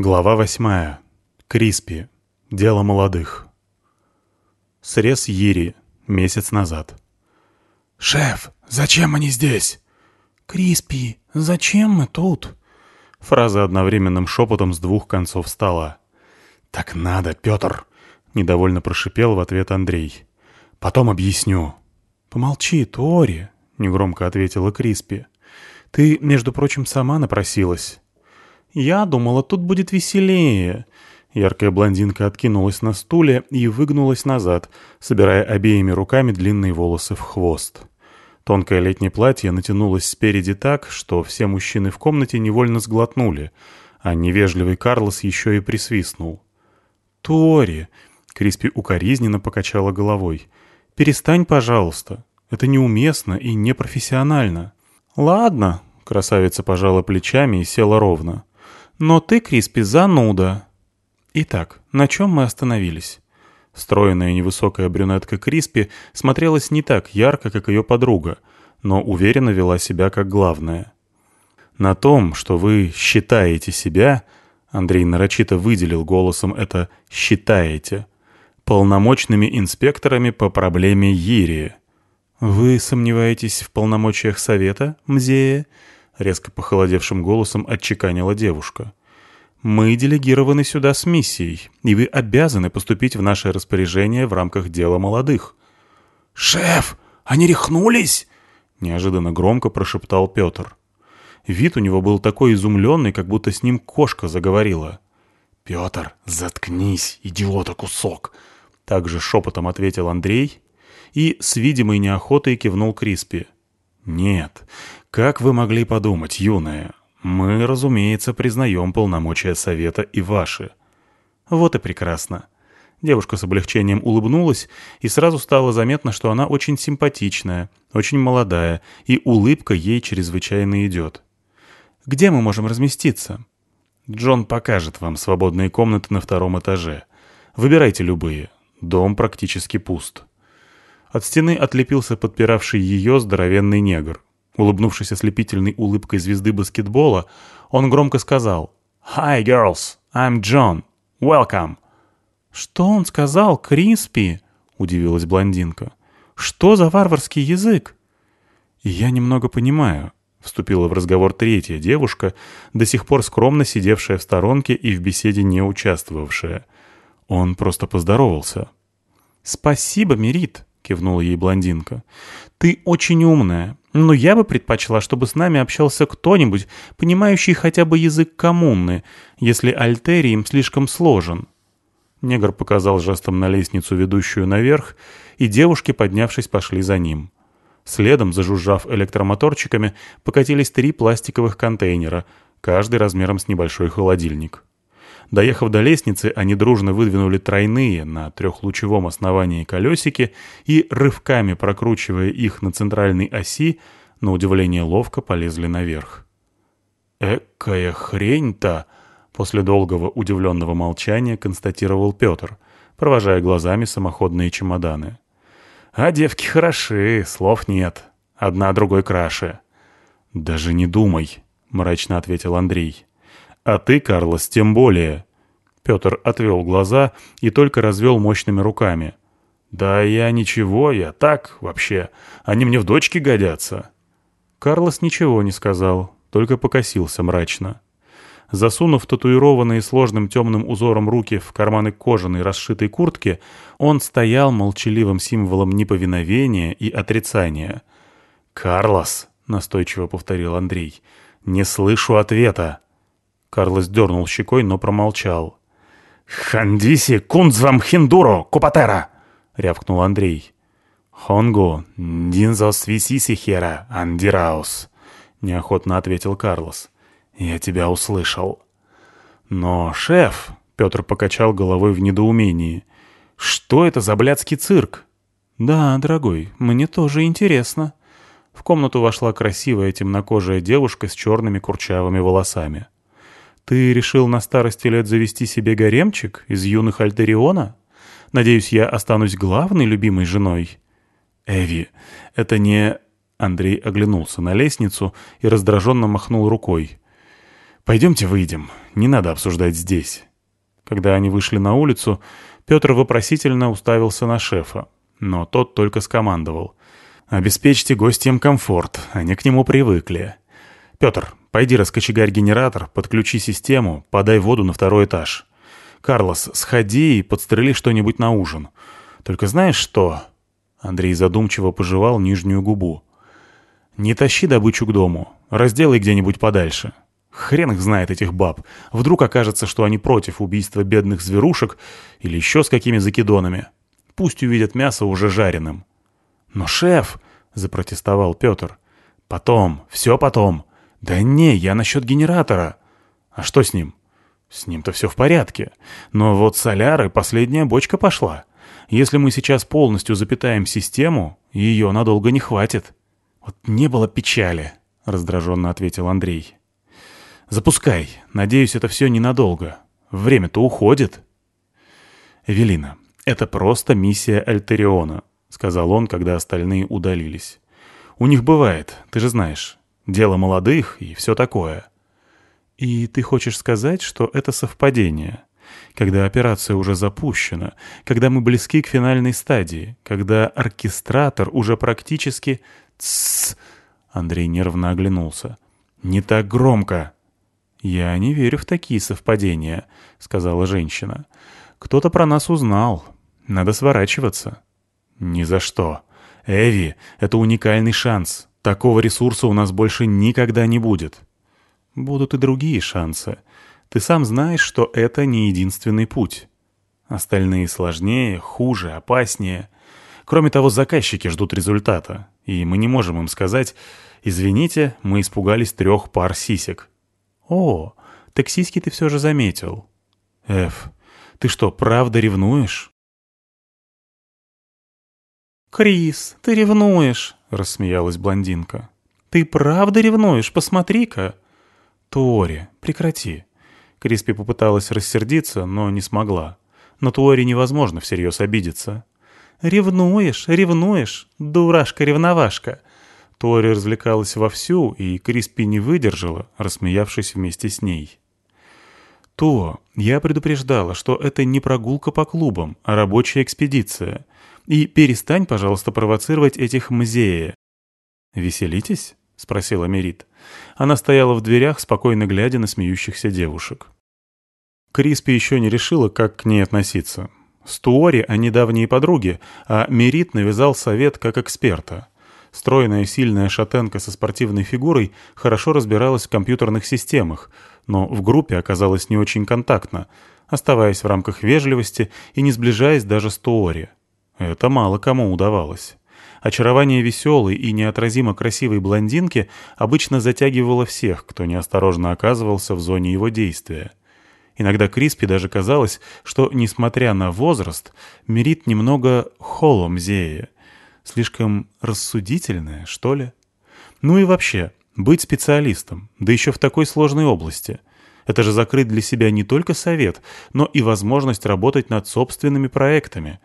Глава восьмая. Криспи. Дело молодых. Срез Ири. Месяц назад. «Шеф, зачем они здесь?» «Криспи, зачем мы тут?» Фраза одновременным шепотом с двух концов стола. «Так надо, Петр!» — недовольно прошипел в ответ Андрей. «Потом объясню». «Помолчи, Тори», — негромко ответила Криспи. «Ты, между прочим, сама напросилась». «Я думала, тут будет веселее». Яркая блондинка откинулась на стуле и выгнулась назад, собирая обеими руками длинные волосы в хвост. Тонкое летнее платье натянулось спереди так, что все мужчины в комнате невольно сглотнули, а невежливый Карлос еще и присвистнул. «Тори!» — Криспи укоризненно покачала головой. «Перестань, пожалуйста. Это неуместно и непрофессионально». «Ладно», — красавица пожала плечами и села ровно. Но ты, Криспи, зануда. Итак, на чем мы остановились? Стройная невысокая брюнетка Криспи смотрелась не так ярко, как ее подруга, но уверенно вела себя как главная. На том, что вы считаете себя, Андрей нарочито выделил голосом это «считаете», полномочными инспекторами по проблеме Йирии. «Вы сомневаетесь в полномочиях Совета, Мзея?» — резко похолодевшим голосом отчеканила девушка. «Мы делегированы сюда с миссией, и вы обязаны поступить в наше распоряжение в рамках дела молодых». «Шеф, они рехнулись?» — неожиданно громко прошептал Петр. Вид у него был такой изумленный, как будто с ним кошка заговорила. «Петр, заткнись, идиота кусок!» Также шепотом ответил Андрей и с видимой неохотой кивнул Криспи. «Нет, как вы могли подумать, юная? Мы, разумеется, признаем полномочия Совета и ваши». «Вот и прекрасно». Девушка с облегчением улыбнулась, и сразу стало заметно, что она очень симпатичная, очень молодая, и улыбка ей чрезвычайно идет. «Где мы можем разместиться?» «Джон покажет вам свободные комнаты на втором этаже. Выбирайте любые. Дом практически пуст». От стены отлепился подпиравший ее здоровенный негр. Улыбнувшись ослепительной улыбкой звезды баскетбола, он громко сказал «Hi, girls, I'm John. Welcome». «Что он сказал, Криспи?» — удивилась блондинка. «Что за варварский язык?» «Я немного понимаю», — вступила в разговор третья девушка, до сих пор скромно сидевшая в сторонке и в беседе не участвовавшая. Он просто поздоровался. «Спасибо, Мерит», — кивнула ей блондинка. «Ты очень умная, но я бы предпочла, чтобы с нами общался кто-нибудь, понимающий хотя бы язык коммуны, если альтерий им слишком сложен». Негр показал жестом на лестницу, ведущую наверх, и девушки, поднявшись, пошли за ним. Следом, зажужжав электромоторчиками, покатились три пластиковых контейнера, каждый размером с небольшой холодильник. Доехав до лестницы, они дружно выдвинули тройные на трехлучевом основании колесики и, рывками прокручивая их на центральной оси, на удивление ловко полезли наверх. «Экая хрень-то!» — после долгого удивленного молчания констатировал Петр, провожая глазами самоходные чемоданы. «А девки хороши, слов нет. Одна другой краше». «Даже не думай», — мрачно ответил Андрей. А ты, Карлос, тем более. Петр отвел глаза и только развел мощными руками. «Да я ничего, я так, вообще. Они мне в дочке годятся». Карлос ничего не сказал, только покосился мрачно. Засунув татуированные сложным темным узором руки в карманы кожаной расшитой куртки, он стоял молчаливым символом неповиновения и отрицания. «Карлос», — настойчиво повторил Андрей, — «не слышу ответа». Карлос дернул щекой, но промолчал. «Хандиси кунзвам хиндуро, купатера!» — рявкнул Андрей. «Хонго, динзо свисиси хера, андираус», — неохотно ответил Карлос. «Я тебя услышал». «Но, шеф», — Петр покачал головой в недоумении, — «что это за блядский цирк?» «Да, дорогой, мне тоже интересно». В комнату вошла красивая темнокожая девушка с черными курчавыми волосами. Ты решил на старости лет завести себе гаремчик из юных Альтериона? Надеюсь, я останусь главной любимой женой?» «Эви, это не...» Андрей оглянулся на лестницу и раздраженно махнул рукой. Пойдемте выйдем, не надо обсуждать здесь». Когда они вышли на улицу, Петр вопросительно уставился на шефа, но тот только скомандовал. «Обеспечьте гостям комфорт, они к нему привыкли. Петр, пойди раскочегарь генератор, подключи систему, подай воду на второй этаж. Карлос, сходи и подстрели что-нибудь на ужин. Только знаешь что?» Андрей задумчиво пожевал нижнюю губу. «Не тащи добычу к дому, разделай где-нибудь подальше. Хрен их знает, этих баб. Вдруг окажется, что они против убийства бедных зверушек или еще с какими закидонами. Пусть увидят мясо уже жареным. «Но, шеф!» — запротестовал Петр. «Потом, все потом. Да не, я насчет генератора. А что с ним?» «С ним-то все в порядке. Но вот соляры последняя бочка пошла. Если мы сейчас полностью запитаем систему, ее надолго не хватит». «Вот не было печали», — раздраженно ответил Андрей. Запускай. Надеюсь, это все ненадолго. Время-то уходит. Эвелина, это просто миссия Альтериона, сказал он, когда остальные удалились. У них бывает, ты же знаешь. Дело молодых и все такое. И ты хочешь сказать, что это совпадение? Когда операция уже запущена, когда мы близки к финальной стадии, когда оркестратор уже практически... Тссс! Андрей нервно оглянулся. «Не так громко!» «Я не верю в такие совпадения», — сказала женщина. «Кто-то про нас узнал. Надо сворачиваться». «Ни за что. Эви, это уникальный шанс. Такого ресурса у нас больше никогда не будет». «Будут и другие шансы. Ты сам знаешь, что это не единственный путь. Остальные сложнее, хуже, опаснее. Кроме того, заказчики ждут результата, и мы не можем им сказать «Извините, мы испугались трех пар сисек». «О, таксистки ты все же заметил». «Эф, ты что, правда ревнуешь?» «Крис, ты ревнуешь», — рассмеялась блондинка. «Ты правда ревнуешь? Посмотри-ка». «Туори, прекрати». Криспи попыталась рассердиться, но не смогла. Но Туори невозможно всерьез обидеться. «Ревнуешь, ревнуешь, дурашка-ревновашка. Тори развлекалась вовсю, и Криспи не выдержала, рассмеявшись вместе с ней. «То, я предупреждала, что это не прогулка по клубам, а рабочая экспедиция. И перестань, пожалуйста, провоцировать этих мзея». «Веселитесь?» — спросила Мерит. Она стояла в дверях, спокойно глядя на смеющихся девушек. Криспи еще не решила, как к ней относиться. С Туори они давние подруги, а Мерит навязал совет как эксперта — Стройная сильная шатенка со спортивной фигурой хорошо разбиралась в компьютерных системах, но в группе оказалась не очень контактна, оставаясь в рамках вежливости и не сближаясь даже с Туори. Это мало кому удавалось. Очарование веселой и неотразимо красивой блондинки обычно затягивало всех, кто неосторожно оказывался в зоне его действия. Иногда Криспи даже казалось, что, несмотря на возраст, Мерит немного холомзея, Слишком рассудительная, что ли? Ну и вообще, быть специалистом, да еще в такой сложной области. Это же закрыть для себя не только совет, но и возможность работать над собственными проектами.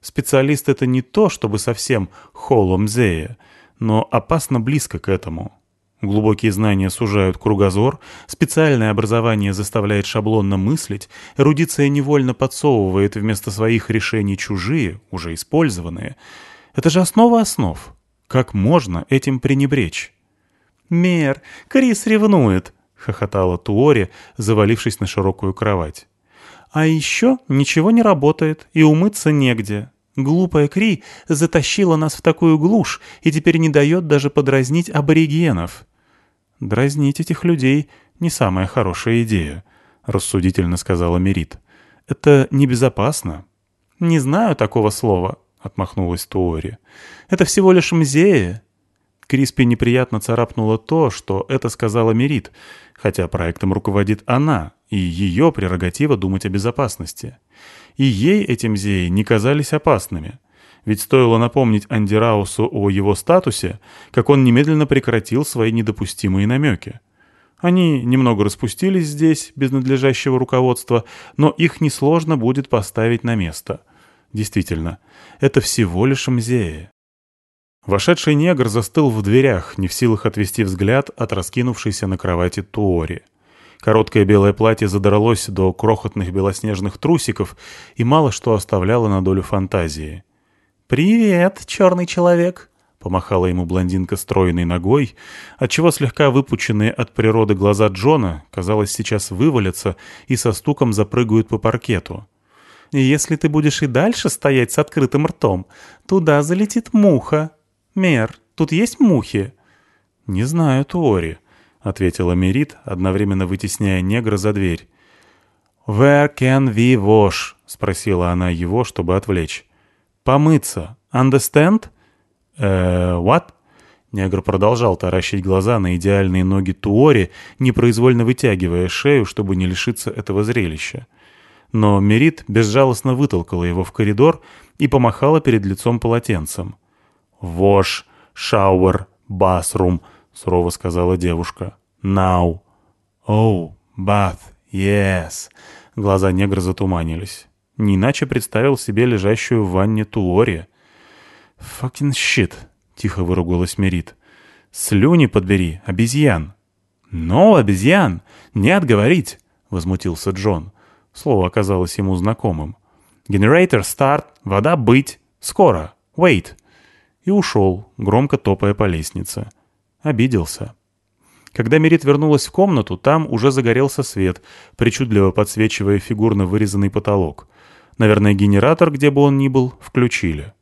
Специалист — это не то, чтобы совсем холомзея, но опасно близко к этому. Глубокие знания сужают кругозор, специальное образование заставляет шаблонно мыслить, эрудиция невольно подсовывает вместо своих решений чужие, уже использованные — это же основа основ. Как можно этим пренебречь? «Мер, Крис ревнует», — хохотала Туори, завалившись на широкую кровать. «А еще ничего не работает, и умыться негде. Глупая Кри затащила нас в такую глушь и теперь не дает даже подразнить аборигенов». «Дразнить этих людей — не самая хорошая идея», — рассудительно сказала Мерит. «Это небезопасно». «Не знаю такого слова», — отмахнулась Туори. «Это всего лишь мзея». Криспи неприятно царапнуло то, что это сказала Мерит, хотя проектом руководит она, и ее прерогатива думать о безопасности. И ей эти мзеи не казались опасными. Ведь стоило напомнить Андираусу о его статусе, как он немедленно прекратил свои недопустимые намеки. Они немного распустились здесь, без надлежащего руководства, но их несложно будет поставить на место — Действительно, это всего лишь Мзея. Вошедший негр застыл в дверях, не в силах отвести взгляд от раскинувшейся на кровати Туори. Короткое белое платье задралось до крохотных белоснежных трусиков и мало что оставляло на долю фантазии. «Привет, черный человек!» — помахала ему блондинка стройной ногой, отчего слегка выпученные от природы глаза Джона, казалось, сейчас вывалятся и со стуком запрыгают по паркету. Если ты будешь и дальше стоять с открытым ртом, туда залетит муха. Мер, тут есть мухи?» «Не знаю, Туори», — ответила Мерит, одновременно вытесняя негра за дверь. «Where can we wash?» — спросила она его, чтобы отвлечь. «Помыться. Understand?» «Э, what?» Негр продолжал таращить глаза на идеальные ноги Туори, непроизвольно вытягивая шею, чтобы не лишиться этого зрелища но Мерит безжалостно вытолкала его в коридор и помахала перед лицом полотенцем. «Wash, shower, bathroom», — сурово сказала девушка. «Now». «Oh, bath, yes». Глаза негра затуманились. Не иначе представил себе лежащую в ванне Туори. «Fucking shit», — тихо выругалась Мерит. «Слюни подбери, обезьян». «Но, обезьян! Нет, говорить!» — возмутился Джон. Слово оказалось ему знакомым. «Generator start, вода быть, скоро, wait». И ушел, громко топая по лестнице. Обиделся. Когда Мерит вернулась в комнату, там уже загорелся свет, причудливо подсвечивая фигурно вырезанный потолок. Наверное, генератор, где бы он ни был, включили.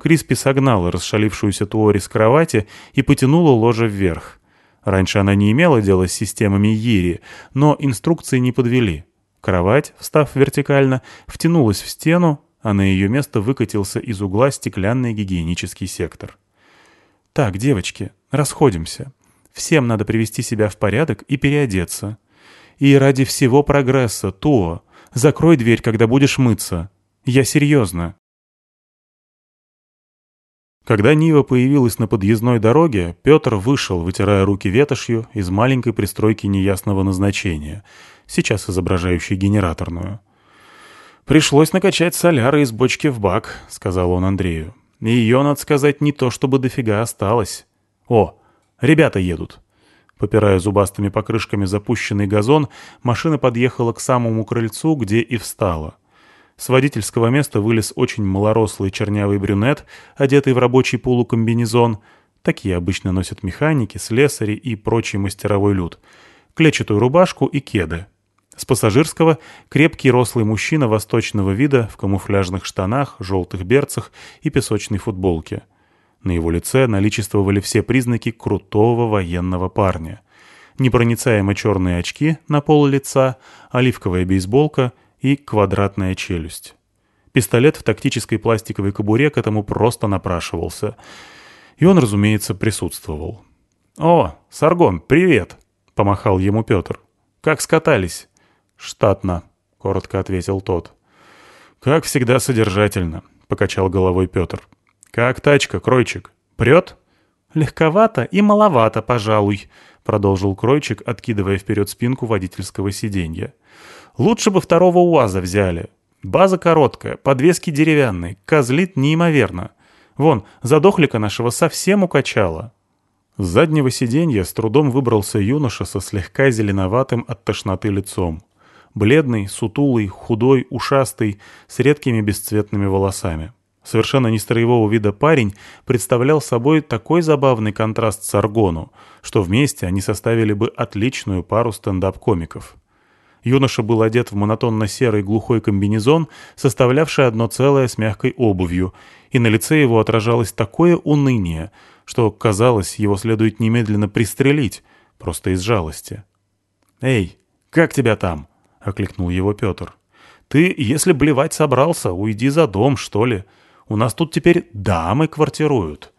Криспи согнала расшалившуюся Туори с кровати и потянула ложе вверх. Раньше она не имела дела с системами Йири, но инструкции не подвели. Кровать, встав вертикально, втянулась в стену, а на ее место выкатился из угла стеклянный гигиенический сектор. «Так, девочки, расходимся. Всем надо привести себя в порядок и переодеться. И ради всего прогресса, то, закрой дверь, когда будешь мыться. Я серьезно». Когда Нива появилась на подъездной дороге, Петр вышел, вытирая руки ветошью, из маленькой пристройки неясного назначения — сейчас изображающий генераторную. «Пришлось накачать соляры из бочки в бак», — сказал он Андрею. «И ее, надо сказать, не то чтобы дофига осталось. О, ребята едут». Попирая зубастыми покрышками запущенный газон, машина подъехала к самому крыльцу, где и встала. С водительского места вылез очень малорослый чернявый брюнет, одетый в рабочий полукомбинезон. Такие обычно носят механики, слесари и прочий мастеровой люд. Клетчатую рубашку и кеды. С пассажирского крепкий рослый мужчина восточного вида в камуфляжных штанах, желтых берцах и песочной футболке. На его лице наличествовали все признаки крутого военного парня. Непроницаемо черные очки на пол лица, оливковая бейсболка и квадратная челюсть. Пистолет в тактической пластиковой кобуре к этому просто напрашивался. И он, разумеется, присутствовал. «О, Саргон, привет!» — помахал ему Петр. «Как скатались?» «Штатно», — коротко ответил тот. «Как всегда содержательно», — покачал головой Петр. «Как тачка, Кройчик? Прет?» «Легковато и маловато, пожалуй», — продолжил Кройчик, откидывая вперед спинку водительского сиденья. «Лучше бы второго УАЗа взяли. База короткая, подвески деревянные, козлит неимоверно. Вон, задохлика нашего совсем укачало». С заднего сиденья с трудом выбрался юноша со слегка зеленоватым от тошноты лицом. Бледный, сутулый, худой, ушастый, с редкими бесцветными волосами. Совершенно нестроевого вида парень представлял собой такой забавный контраст с Аргону, что вместе они составили бы отличную пару стендап-комиков. Юноша был одет в монотонно-серый глухой комбинезон, составлявший одно целое с мягкой обувью, и на лице его отражалось такое уныние, что, казалось, его следует немедленно пристрелить, просто из жалости. «Эй, как тебя там?» — окликнул его Петр. «Ты, если блевать собрался, уйди за дом, что ли. У нас тут теперь дамы квартируют».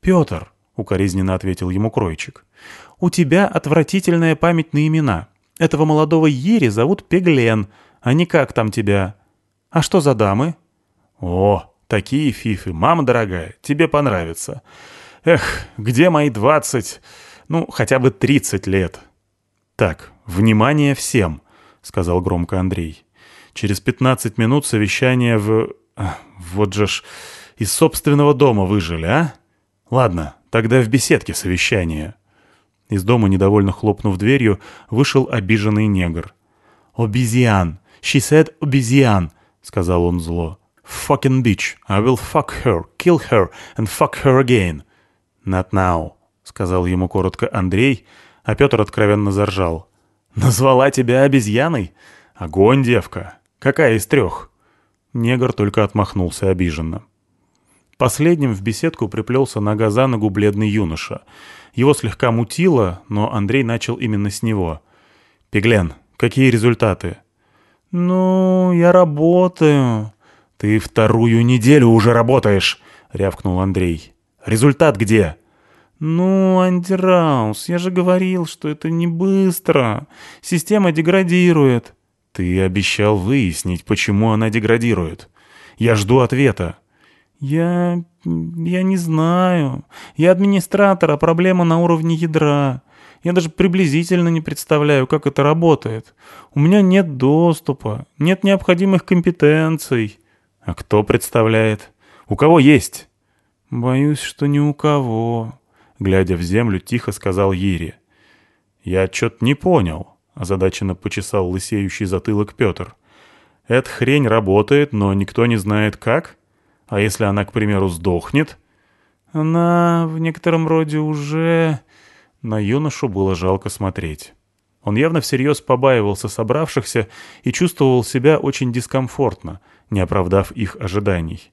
«Петр», — укоризненно ответил ему Кройчик, — «у тебя отвратительная память на имена. Этого молодого Ери зовут Пеглен, а не как там тебя. А что за дамы?» «О, такие фифы, мама дорогая, тебе понравится. Эх, где мои двадцать, ну, хотя бы тридцать лет?» «Так, внимание всем!» сказал громко Андрей. «Через пятнадцать минут совещание в... Вот же ж... Из собственного дома выжили, а? Ладно, тогда в беседке совещание». Из дома, недовольно хлопнув дверью, вышел обиженный негр. «Обезьян! She said обезьян!» — сказал он зло. «Fucking bitch! I will fuck her, kill her and fuck her again!» «Not now!» — сказал ему коротко Андрей, а Петр откровенно заржал. «Назвала тебя обезьяной? Огонь, девка! Какая из трех?» Негр только отмахнулся обиженно. Последним в беседку приплелся нога за ногу бледный юноша. Его слегка мутило, но Андрей начал именно с него. «Пеглен, какие результаты?» «Ну, я работаю». «Ты вторую неделю уже работаешь!» — рявкнул Андрей. «Результат где?» «Ну, Антираус, я же говорил, что это не быстро. Система деградирует». «Ты обещал выяснить, почему она деградирует. Я жду ответа». «Я... я не знаю. Я администратор, а проблема на уровне ядра. Я даже приблизительно не представляю, как это работает. У меня нет доступа, нет необходимых компетенций». «А кто представляет? У кого есть?» «Боюсь, что ни у кого», — глядя в землю, тихо сказал Ири. «Я что-то не понял», — озадаченно почесал лысеющий затылок Петр. «Эта хрень работает, но никто не знает как?» А если она, к примеру, сдохнет? Она в некотором роде уже... На юношу было жалко смотреть. Он явно всерьез побаивался собравшихся и чувствовал себя очень дискомфортно, не оправдав их ожиданий.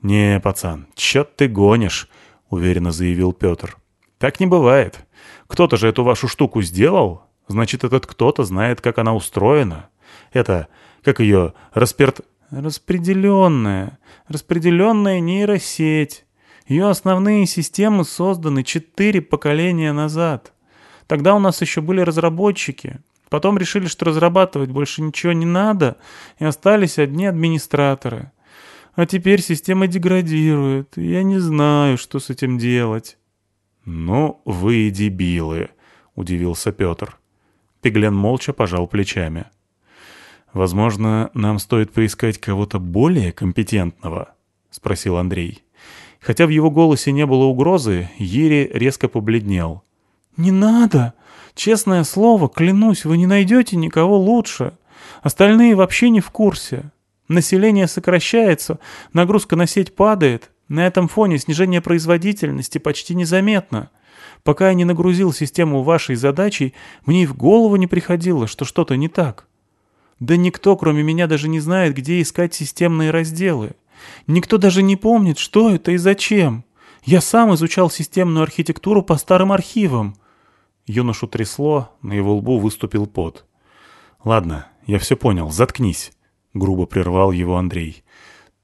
«Не, пацан, чё ты гонишь?» — уверенно заявил Петр. «Так не бывает. Кто-то же эту вашу штуку сделал, значит, этот кто-то знает, как она устроена. Это, как ее, расперт... Распределенная, распределенная нейросеть. Ее основные системы созданы четыре поколения назад. Тогда у нас еще были разработчики. Потом решили, что разрабатывать больше ничего не надо, и остались одни администраторы. А теперь система деградирует, и я не знаю, что с этим делать. «Ну, вы дебилы», — удивился Петр. Пиглен молча пожал плечами. «Возможно, нам стоит поискать кого-то более компетентного?» — спросил Андрей. Хотя в его голосе не было угрозы, Ири резко побледнел. «Не надо! Честное слово, клянусь, вы не найдете никого лучше. Остальные вообще не в курсе. Население сокращается, нагрузка на сеть падает. На этом фоне снижение производительности почти незаметно. Пока я не нагрузил систему вашей задачей, мне и в голову не приходило, что что-то не так». Да никто, кроме меня, даже не знает, где искать системные разделы. Никто даже не помнит, что это и зачем. Я сам изучал системную архитектуру по старым архивам». Юношу трясло, на его лбу выступил пот. «Ладно, я все понял, заткнись», — грубо прервал его Андрей.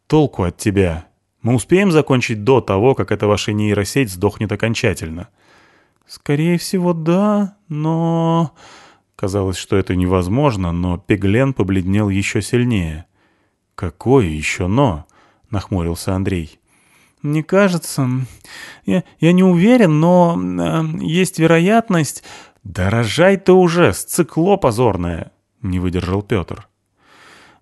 «Толку от тебя. Мы успеем закончить до того, как эта ваша нейросеть сдохнет окончательно?» «Скорее всего, да, но...» Казалось, что это невозможно, но Пеглен побледнел еще сильнее. «Какое еще «но»?» — нахмурился Андрей. «Мне кажется... Я, я не уверен, но э, есть вероятность...» «Дорожай ты уже, сцикло позорное!» — не выдержал Петр.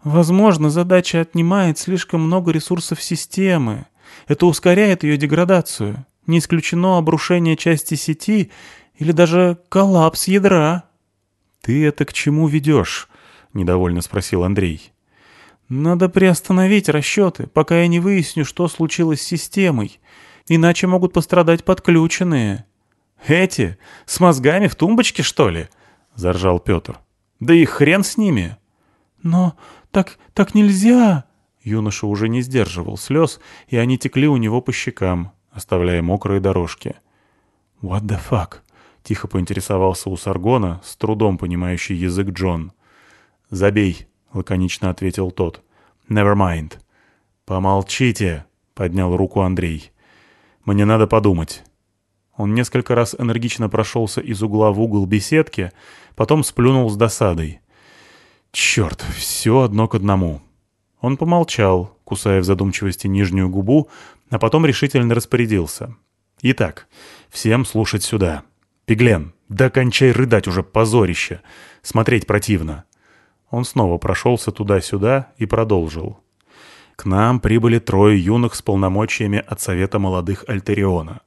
«Возможно, задача отнимает слишком много ресурсов системы. Это ускоряет ее деградацию. Не исключено обрушение части сети или даже коллапс ядра». «Ты это к чему ведешь?» — недовольно спросил Андрей. «Надо приостановить расчеты, пока я не выясню, что случилось с системой. Иначе могут пострадать подключенные». «Эти? С мозгами в тумбочке, что ли?» — заржал Петр. «Да и хрен с ними!» «Но так, так нельзя!» Юноша уже не сдерживал слез, и они текли у него по щекам, оставляя мокрые дорожки. «What the fuck?» Тихо поинтересовался у Саргона, с трудом понимающий язык Джон. «Забей», — лаконично ответил тот. «Never mind». «Помолчите», — поднял руку Андрей. «Мне надо подумать». Он несколько раз энергично прошелся из угла в угол беседки, потом сплюнул с досадой. «Черт, все одно к одному». Он помолчал, кусая в задумчивости нижнюю губу, а потом решительно распорядился. «Итак, всем слушать сюда». «Пиглен, да кончай рыдать уже, позорище! Смотреть противно!» Он снова прошелся туда-сюда и продолжил. К нам прибыли трое юных с полномочиями от Совета молодых Альтериона.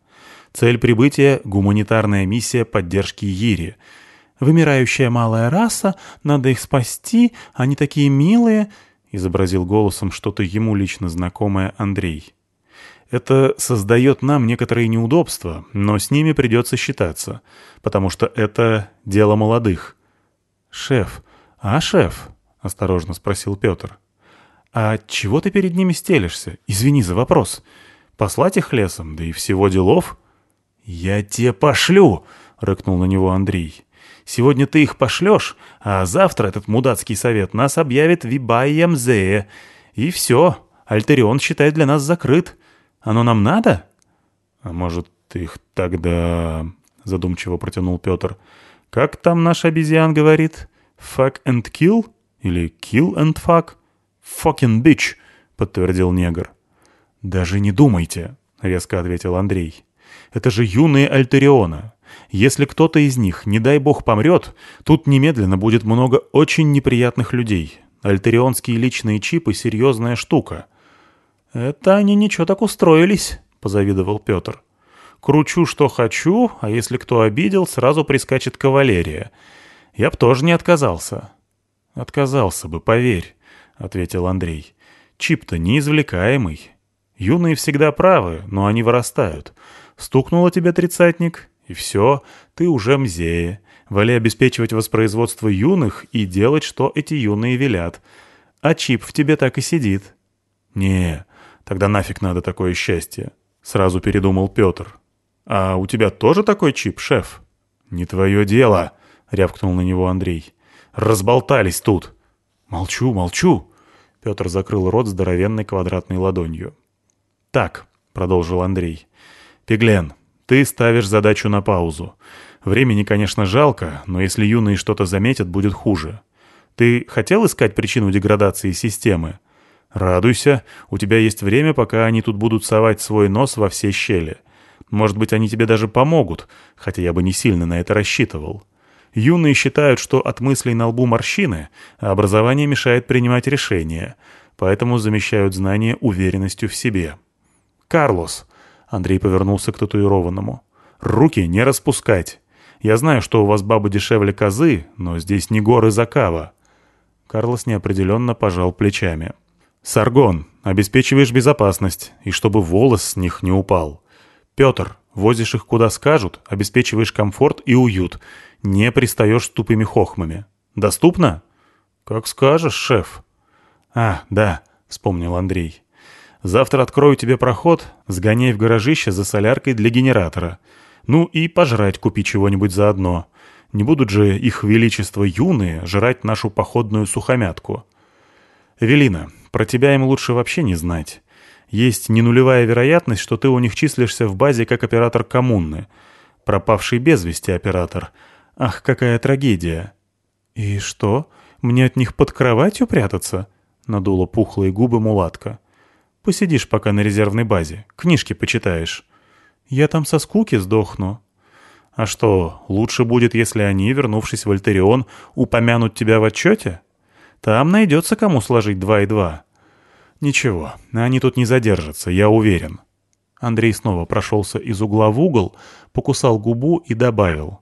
Цель прибытия — гуманитарная миссия поддержки Ири. «Вымирающая малая раса, надо их спасти, они такие милые», — изобразил голосом что-то ему лично знакомое Андрей. Это создает нам некоторые неудобства, но с ними придется считаться, потому что это дело молодых. «Шеф, а шеф?» — осторожно спросил Петр. «А чего ты перед ними стелишься? Извини за вопрос. Послать их лесом, да и всего делов?» «Я тебе пошлю!» — рыкнул на него Андрей. «Сегодня ты их пошлешь, а завтра этот мудацкий совет нас объявит Вибайямзее. И все, Альтерион, считай, для нас закрыт. Оно нам надо?» «А может, их тогда...» — задумчиво протянул Петр. «Как там наш обезьян говорит? Fuck and kill? Или kill and fuck?» «Fucking bitch!» — подтвердил негр. «Даже не думайте», — резко ответил Андрей. «Это же юные Альтериона. Если кто-то из них, не дай бог, помрет, тут немедленно будет много очень неприятных людей. Альтерионские личные чипы — серьезная штука. «Это они ничего так устроились», — позавидовал Петр. «Кручу, что хочу, а если кто обидел, сразу прискачет кавалерия. Я б тоже не отказался». «Отказался бы, поверь», — ответил Андрей. «Чип-то неизвлекаемый. Юные всегда правы, но они вырастают. Стукнуло тебе тридцатник, и все, ты уже мзее. Вали обеспечивать воспроизводство юных и делать, что эти юные велят. А чип в тебе так и сидит». «Не, Тогда нафиг надо такое счастье. Сразу передумал Петр. А у тебя тоже такой чип, шеф? Не твое дело, рявкнул на него Андрей. Разболтались тут. Молчу, молчу. Петр закрыл рот здоровенной квадратной ладонью. «Так», — продолжил Андрей, — «Пеглен, ты ставишь задачу на паузу. Времени, конечно, жалко, но если юные что-то заметят, будет хуже. Ты хотел искать причину деградации системы? Радуйся, у тебя есть время, пока они тут будут совать свой нос во все щели. Может быть, они тебе даже помогут, хотя я бы не сильно на это рассчитывал. Юные считают, что от мыслей на лбу морщины, а образование мешает принимать решения, поэтому замещают знания уверенностью в себе. «Карлос», — Андрей повернулся к татуированному, — «руки не распускать. Я знаю, что у вас бабы дешевле козы, но здесь не горы Закава». Карлос неопределенно пожал плечами. Саргон, обеспечиваешь безопасность, и чтобы волос с них не упал. Петр, возишь их куда скажут, обеспечиваешь комфорт и уют, не пристаешь с тупыми хохмами. Доступно? Как скажешь, шеф. А, да, вспомнил Андрей. Завтра открою тебе проход, сгоняй в гаражище за соляркой для генератора. Ну и пожрать купи чего-нибудь заодно. Не будут же их величество юные жрать нашу походную сухомятку. Велина, про тебя им лучше вообще не знать. Есть ненулевая вероятность, что ты у них числишься в базе как оператор коммуны. Пропавший без вести оператор. Ах, какая трагедия. И что, мне от них под кроватью прятаться? Надула пухлые губы мулатка. Посидишь пока на резервной базе, книжки почитаешь. Я там со скуки сдохну. А что, лучше будет, если они, вернувшись в Альтерион, упомянут тебя в отчете? Там найдется кому сложить два и два. Ничего, они тут не задержатся, я уверен. Андрей снова прошелся из угла в угол, покусал губу и добавил.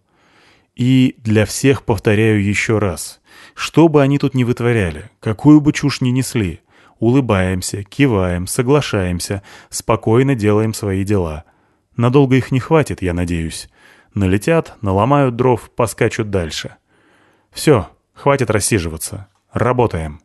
И для всех повторяю еще раз. Что бы они тут ни вытворяли, какую бы чушь ни несли, улыбаемся, киваем, соглашаемся, спокойно делаем свои дела. Надолго их не хватит, я надеюсь. Налетят, наломают дров, поскачут дальше. Все, хватит рассиживаться. Работаем.